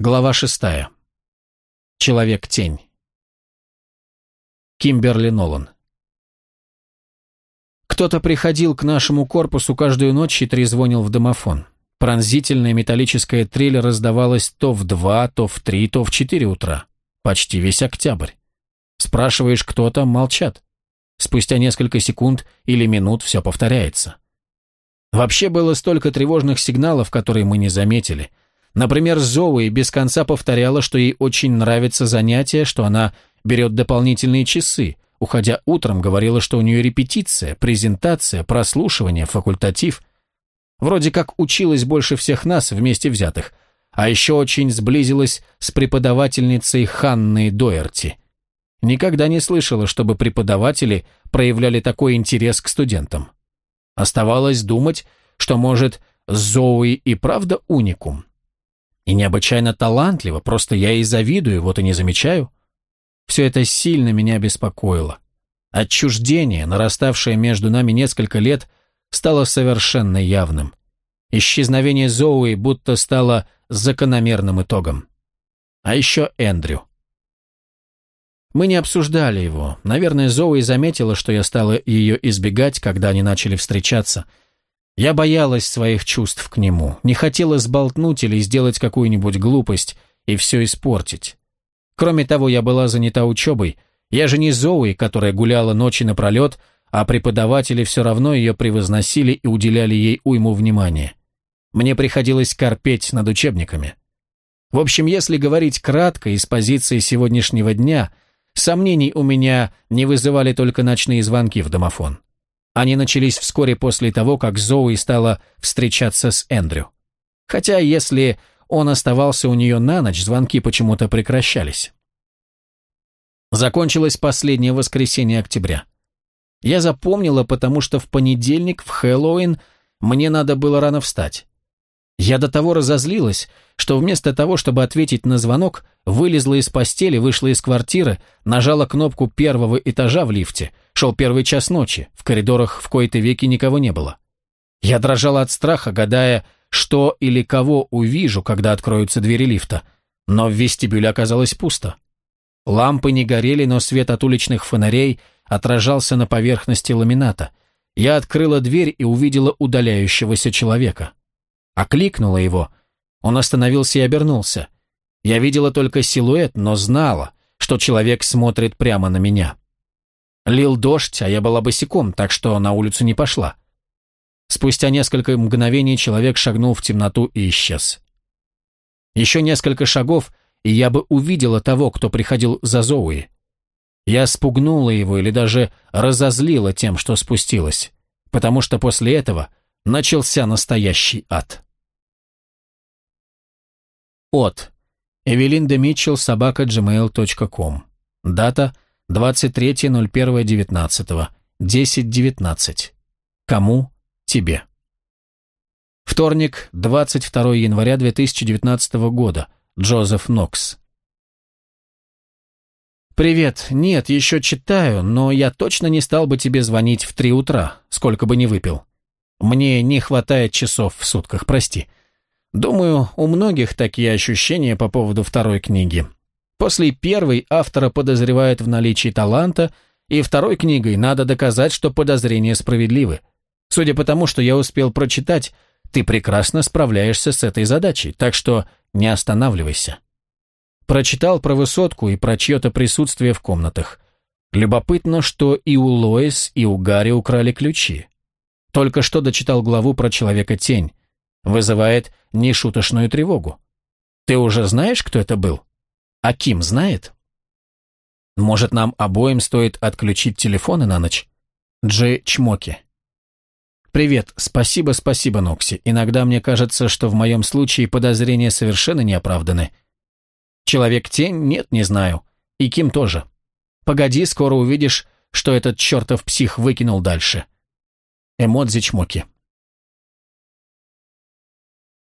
Глава шестая. Человек-тень. Кимберли Нолан. Кто-то приходил к нашему корпусу каждую ночь и трезвонил в домофон. Пронзительная металлическая трель раздавалась то в два, то в три, то в четыре утра. Почти весь октябрь. Спрашиваешь, кто там, молчат. Спустя несколько секунд или минут все повторяется. Вообще было столько тревожных сигналов, которые мы не заметили – Например, Зоуи без конца повторяла, что ей очень нравится занятие, что она берет дополнительные часы. Уходя утром, говорила, что у нее репетиция, презентация, прослушивание, факультатив. Вроде как училась больше всех нас вместе взятых. А еще очень сблизилась с преподавательницей Ханной Дойерти. Никогда не слышала, чтобы преподаватели проявляли такой интерес к студентам. Оставалось думать, что, может, Зоуи и правда уникум. И необычайно талантлива, просто я ей завидую, вот и не замечаю. Все это сильно меня беспокоило. Отчуждение, нараставшее между нами несколько лет, стало совершенно явным. Исчезновение Зоуи будто стало закономерным итогом. А еще Эндрю. Мы не обсуждали его. Наверное, Зоуи заметила, что я стала ее избегать, когда они начали встречаться – я боялась своих чувств к нему, не хотела сболтнуть или сделать какую-нибудь глупость и все испортить. Кроме того, я была занята учебой. Я же не Зоуи, которая гуляла ночи напролет, а преподаватели все равно ее превозносили и уделяли ей уйму внимания. Мне приходилось корпеть над учебниками. В общем, если говорить кратко из позиции сегодняшнего дня, сомнений у меня не вызывали только ночные звонки в домофон. Они начались вскоре после того, как Зоуи стала встречаться с Эндрю. Хотя, если он оставался у нее на ночь, звонки почему-то прекращались. Закончилось последнее воскресенье октября. Я запомнила, потому что в понедельник, в Хэллоуин, мне надо было рано встать. Я до того разозлилась, что вместо того, чтобы ответить на звонок, вылезла из постели, вышла из квартиры, нажала кнопку первого этажа в лифте. Шел первый час ночи, в коридорах в кои-то веки никого не было. Я дрожала от страха, гадая, что или кого увижу, когда откроются двери лифта. Но в вестибюле оказалось пусто. Лампы не горели, но свет от уличных фонарей отражался на поверхности ламината. Я открыла дверь и увидела удаляющегося человека окликнула его. Он остановился и обернулся. Я видела только силуэт, но знала, что человек смотрит прямо на меня. Лил дождь, а я была босиком, так что на улицу не пошла. Спустя несколько мгновений человек шагнул в темноту и исчез. Еще несколько шагов, и я бы увидела того, кто приходил за Зоуи. Я спугнула его или даже разозлила тем, что спустилась, потому что после этого начался настоящий ад. От. Эвелинда Митчелл, собака, gmail.com. Эм Дата 23.01.19. 10.19. Кому? Тебе. Вторник, 22 января 2019 года. Джозеф Нокс. «Привет. Нет, еще читаю, но я точно не стал бы тебе звонить в три утра, сколько бы не выпил. Мне не хватает часов в сутках, прости. Думаю, у многих такие ощущения по поводу второй книги. После первой автора подозревают в наличии таланта, и второй книгой надо доказать, что подозрения справедливы. Судя по тому, что я успел прочитать, ты прекрасно справляешься с этой задачей, так что не останавливайся. Прочитал про высотку и про чье-то присутствие в комнатах. Любопытно, что и у Лоис, и у Гарри украли ключи. Только что дочитал главу про Человека-тень. Вызывает нешуточную тревогу. Ты уже знаешь, кто это был? А Ким знает? Может, нам обоим стоит отключить телефоны на ночь? Джи Чмоки. Привет, спасибо, спасибо, Нокси. Иногда мне кажется, что в моем случае подозрения совершенно не оправданы. Человек-тень? Нет, не знаю. И Ким тоже. Погоди, скоро увидишь, что этот чертов псих выкинул дальше. Эмодзи Чмоки.